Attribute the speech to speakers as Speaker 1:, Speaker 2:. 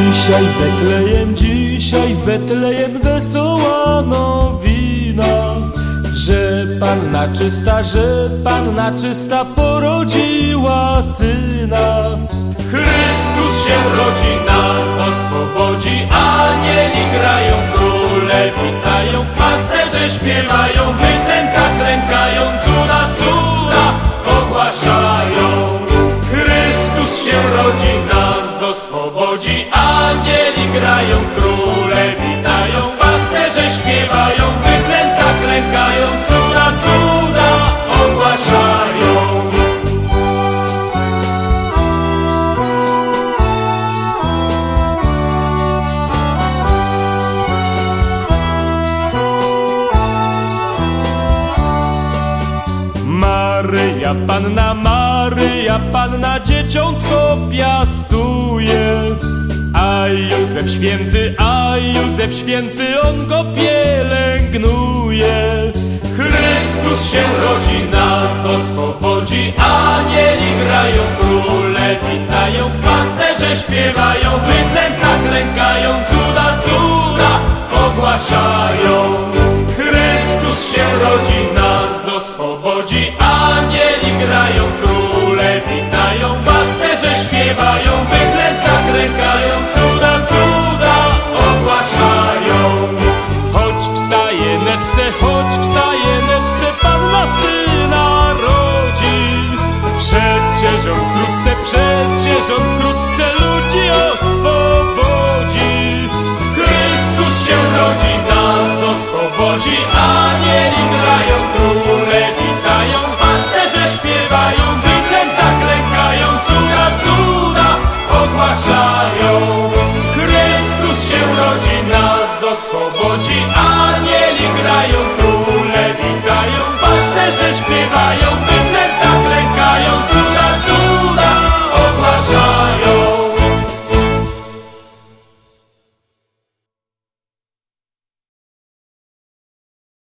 Speaker 1: Dzisiaj w Betlejem, dzisiaj w Betlejem wesoła nowina, że Panna czysta, że Panna czysta porodziła syna. Chrystus się rodzi, nas oswobodzi, anieli grają, króle witają, pasterze śpiewają, bydlęta klękają, cuda, cuda ogłaszają. Chrystus się rodzi, nas oswobodzi, grają, króle witają, pasterze śpiewają, bydlęta klękają, cuda, cuda ogłaszają. Maryja Panna, Maryja Panna dzieciątko piastuje. A Józef święty, a Józef święty, on go pielęgnuje. Chrystus się rodzi, na nas oswobodzi, anieli grają, króle witają, pasterze śpiewają, bydle ojcząt wkrótce ludzi oswobodzi. Chrystus się rodzi, nas oswobodzi, anieli grają, króle witają, pasterze śpiewają, bydlę tak lękają, cuda, cuda ogłaszają. Chrystus się rodzi, nas oswobodzi, anieli grają,